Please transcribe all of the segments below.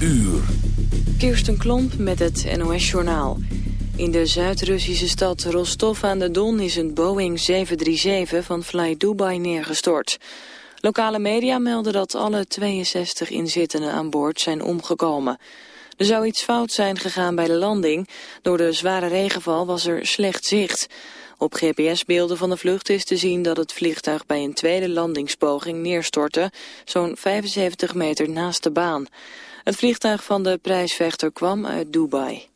uur. Kirsten Klomp met het NOS-journaal. In de Zuid-Russische stad Rostov aan de Don is een Boeing 737 van Fly Dubai neergestort. Lokale media melden dat alle 62 inzittenden aan boord zijn omgekomen. Er zou iets fout zijn gegaan bij de landing. Door de zware regenval was er slecht zicht. Op GPS-beelden van de vlucht is te zien dat het vliegtuig bij een tweede landingspoging neerstortte, zo'n 75 meter naast de baan. Het vliegtuig van de prijsvechter kwam uit Dubai.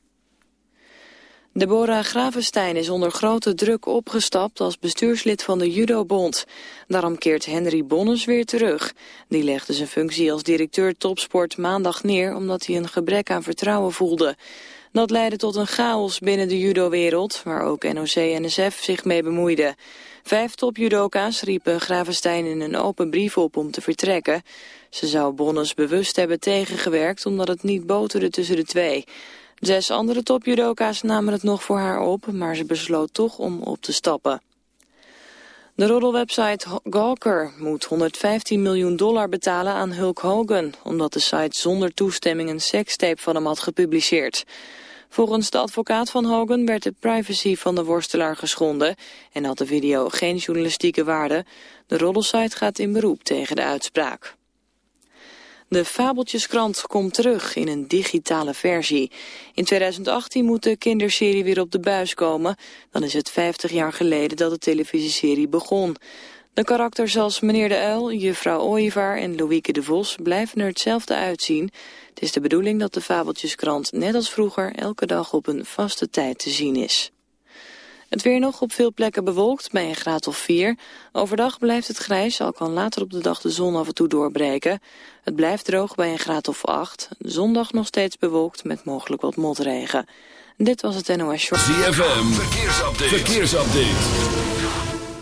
Deborah Gravenstein is onder grote druk opgestapt als bestuurslid van de Judobond. Daarom keert Henry Bonnes weer terug. Die legde zijn functie als directeur topsport maandag neer omdat hij een gebrek aan vertrouwen voelde. Dat leidde tot een chaos binnen de judowereld, waar ook NOC-NSF zich mee bemoeide. Vijf topjudoka's riepen Gravenstein in een open brief op om te vertrekken. Ze zou Bonnes bewust hebben tegengewerkt omdat het niet boterde tussen de twee. Zes andere topjudoka's namen het nog voor haar op, maar ze besloot toch om op te stappen. De roddelwebsite Gawker moet 115 miljoen dollar betalen aan Hulk Hogan... omdat de site zonder toestemming een sekstape van hem had gepubliceerd. Volgens de advocaat van Hogan werd de privacy van de worstelaar geschonden... en had de video geen journalistieke waarde. De roddelsite gaat in beroep tegen de uitspraak. De Fabeltjeskrant komt terug in een digitale versie. In 2018 moet de kinderserie weer op de buis komen. Dan is het 50 jaar geleden dat de televisieserie begon. De karakters als meneer de Uil, juffrouw Ooievaar en Louieke de Vos blijven er hetzelfde uitzien. Het is de bedoeling dat de Fabeltjeskrant net als vroeger elke dag op een vaste tijd te zien is. Het weer nog op veel plekken bewolkt bij een graad of 4. Overdag blijft het grijs, al kan later op de dag de zon af en toe doorbreken. Het blijft droog bij een graad of 8. Zondag nog steeds bewolkt met mogelijk wat motregen. Dit was het NOS Short. ZFM, verkeersupdate. verkeersupdate.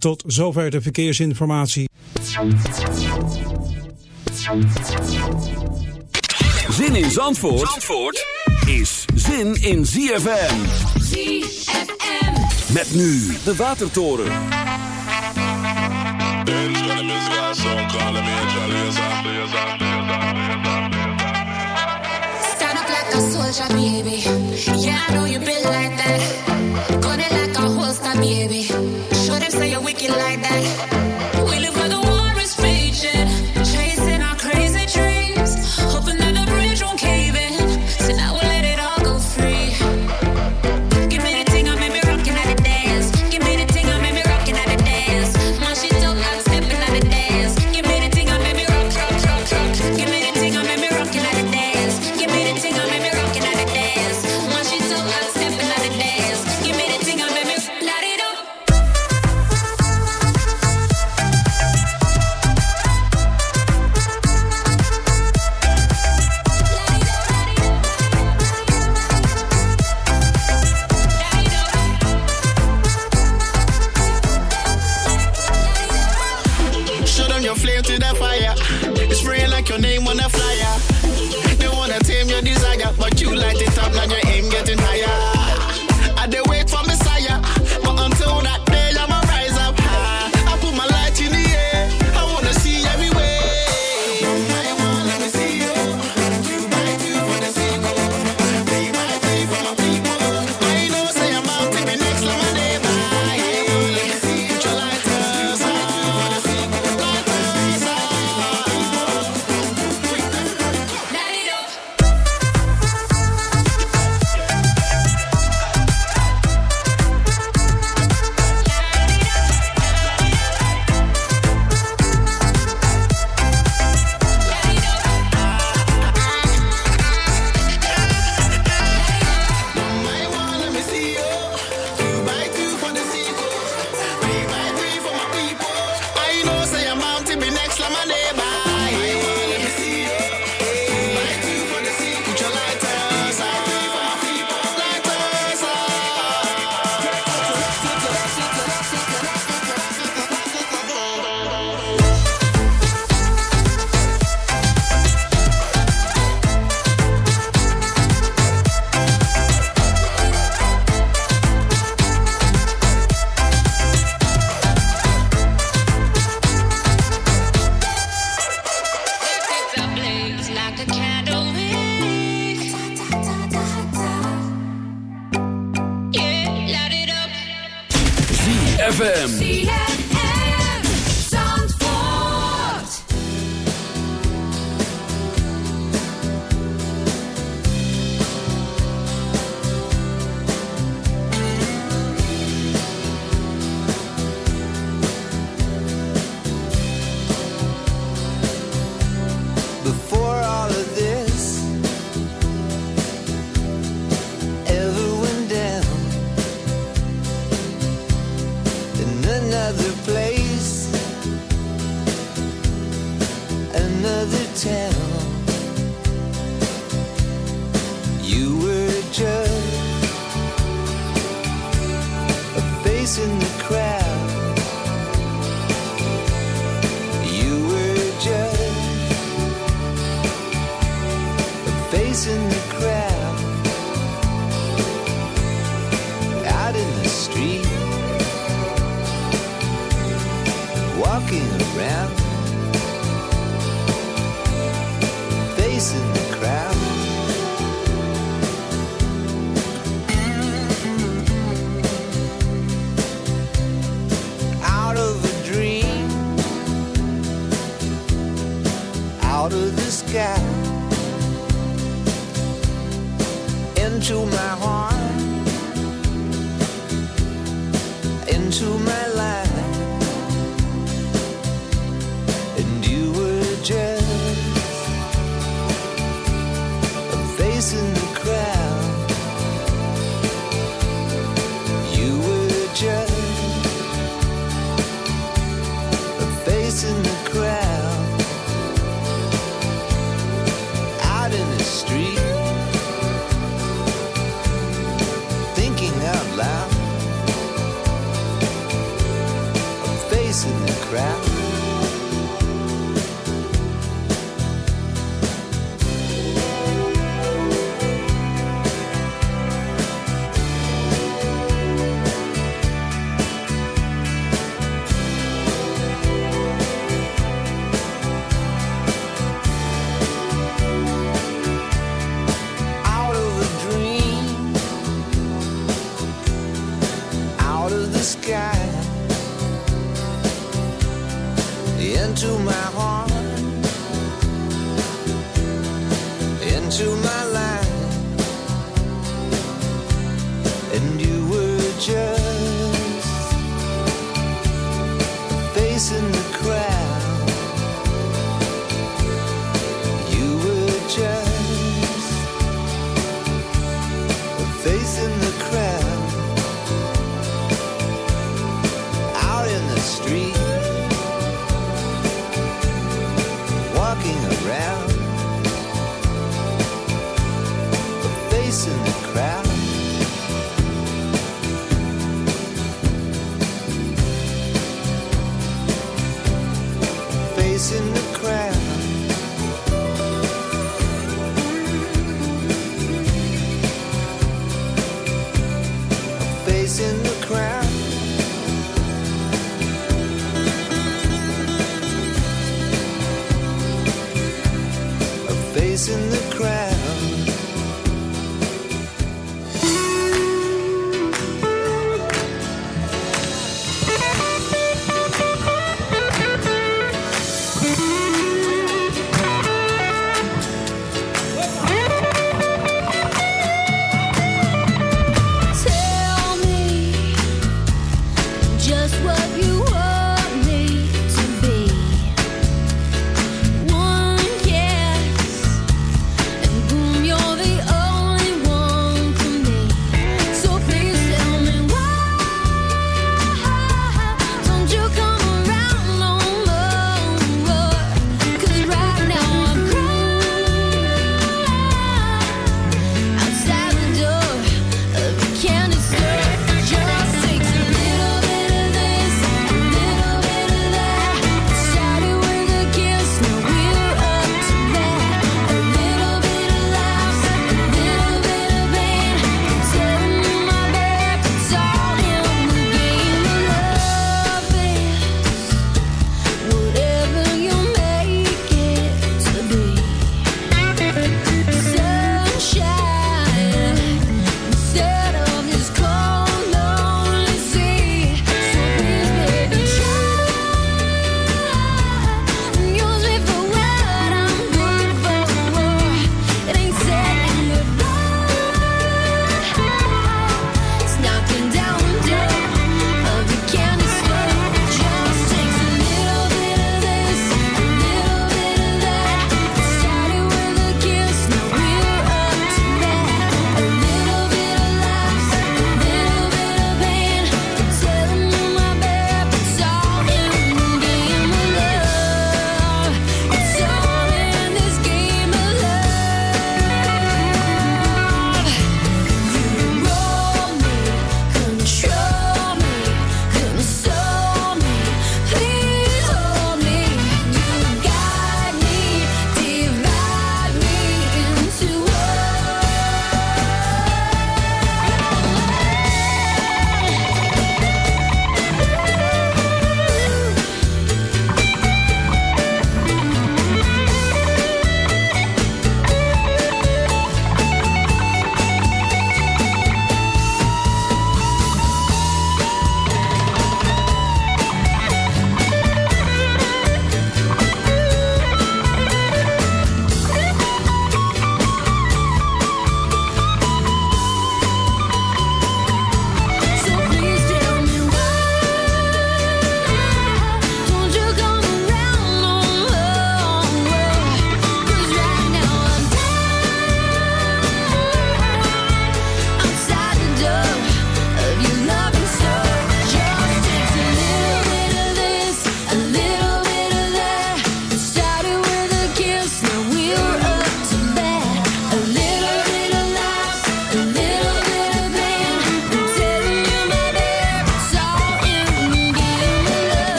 Tot zover de verkeersinformatie. Zin in Zandvoort, Zandvoort is zin in ZFM. ZFM. Met nu de Watertoren. Stand up like a soldier, baby. Yeah, I know you been like that. Gun it like a holster, baby. you like that. crap.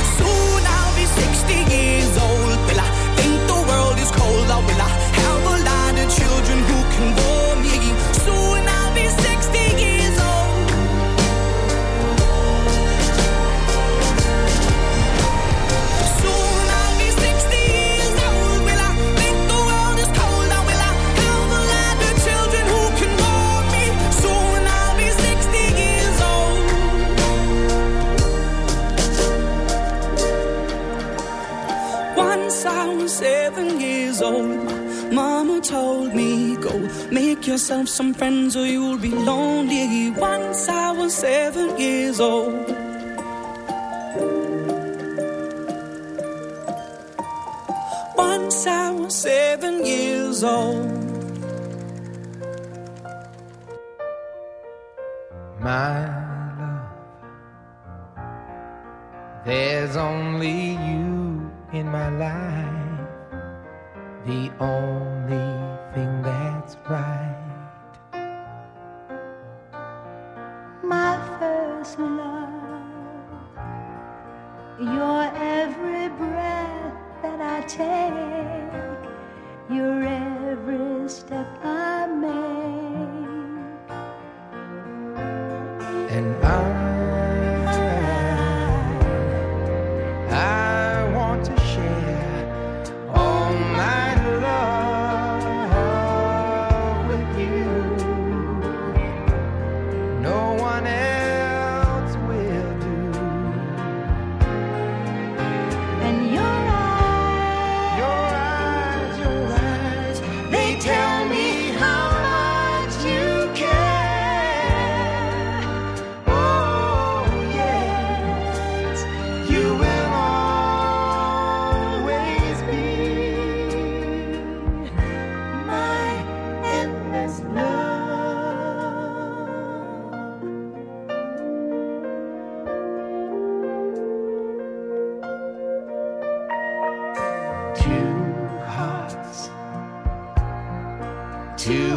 Make yourself some friends or you'll be lonely. Once I was seven years old. Once I was seven years old. my love. There's only you in my life, the only thing that's love. Your every breath that I take, your every step I make.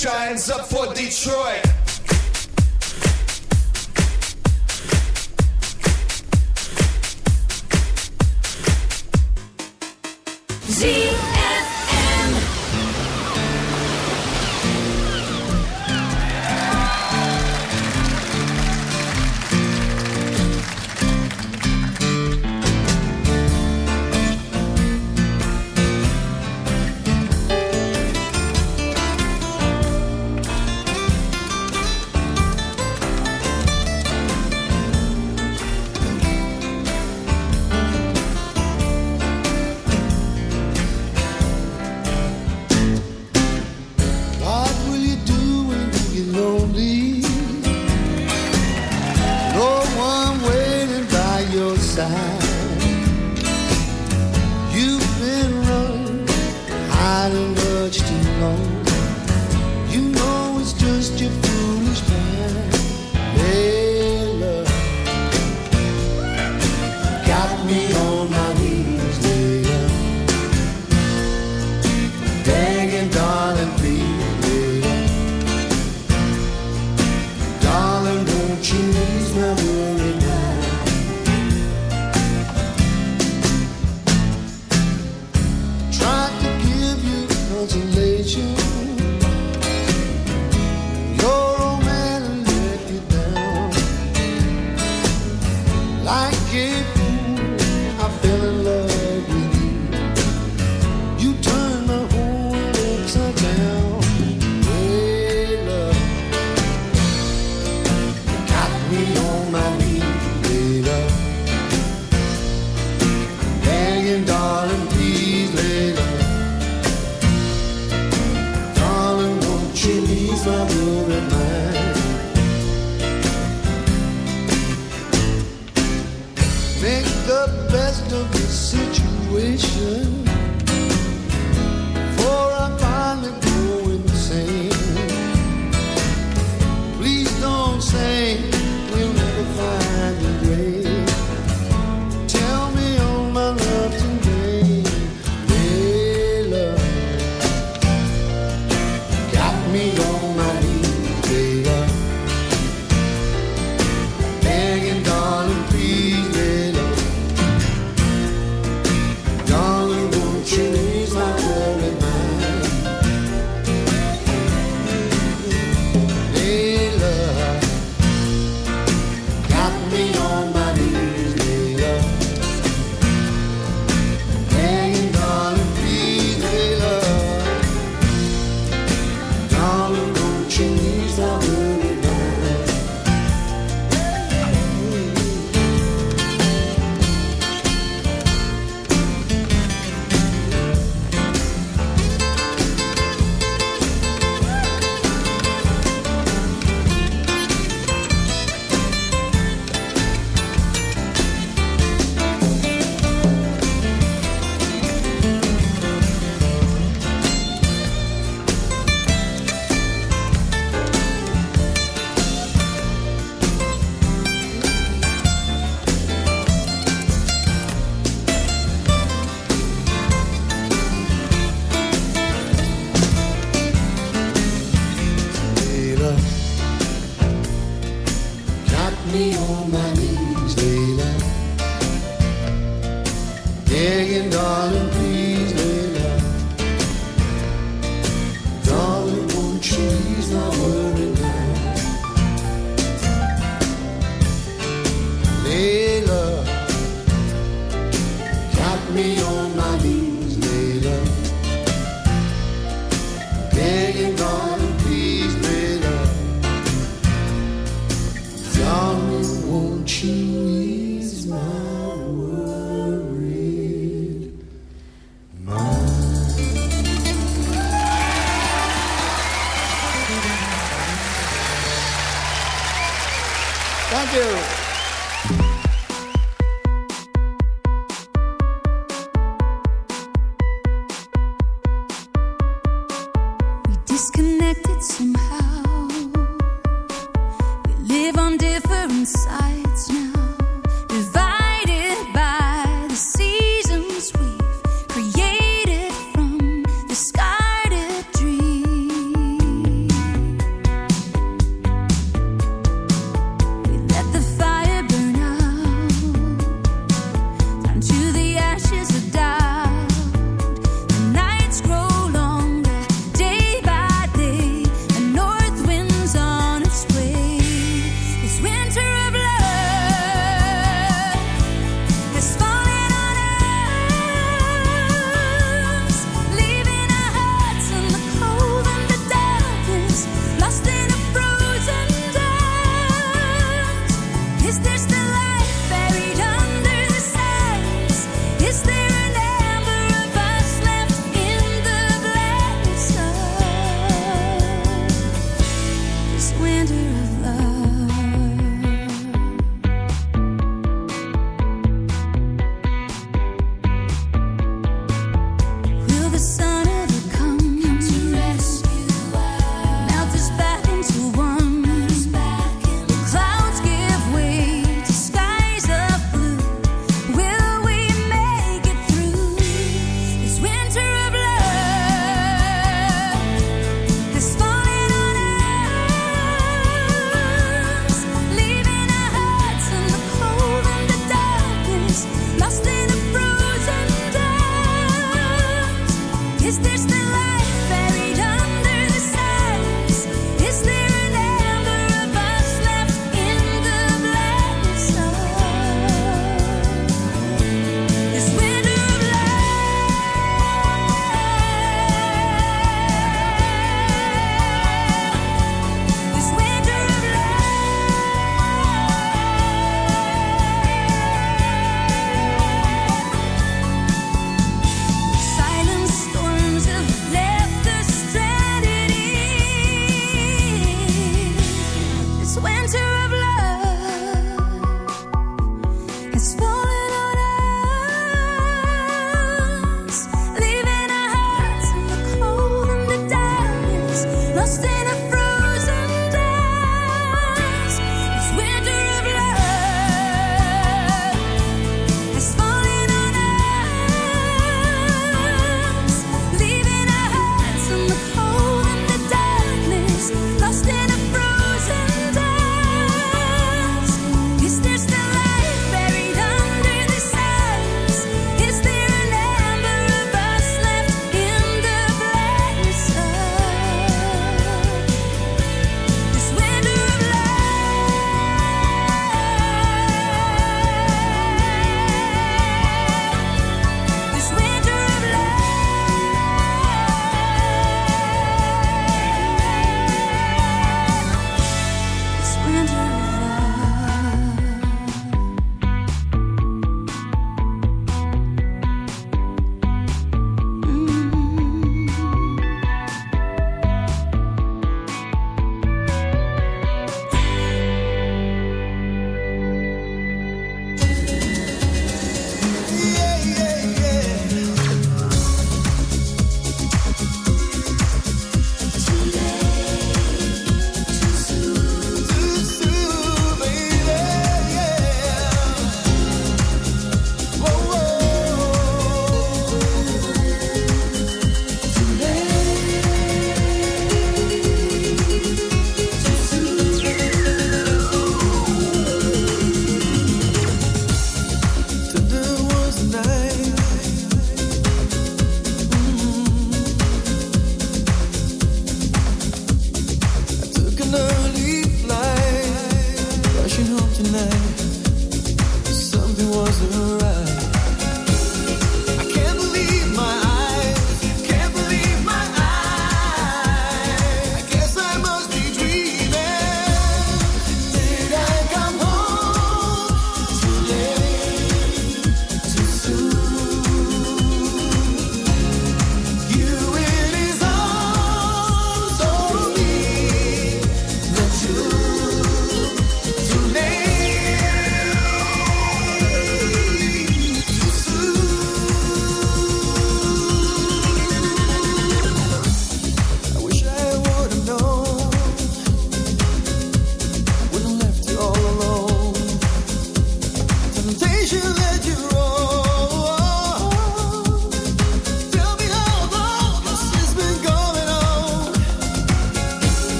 giants up for Detroit.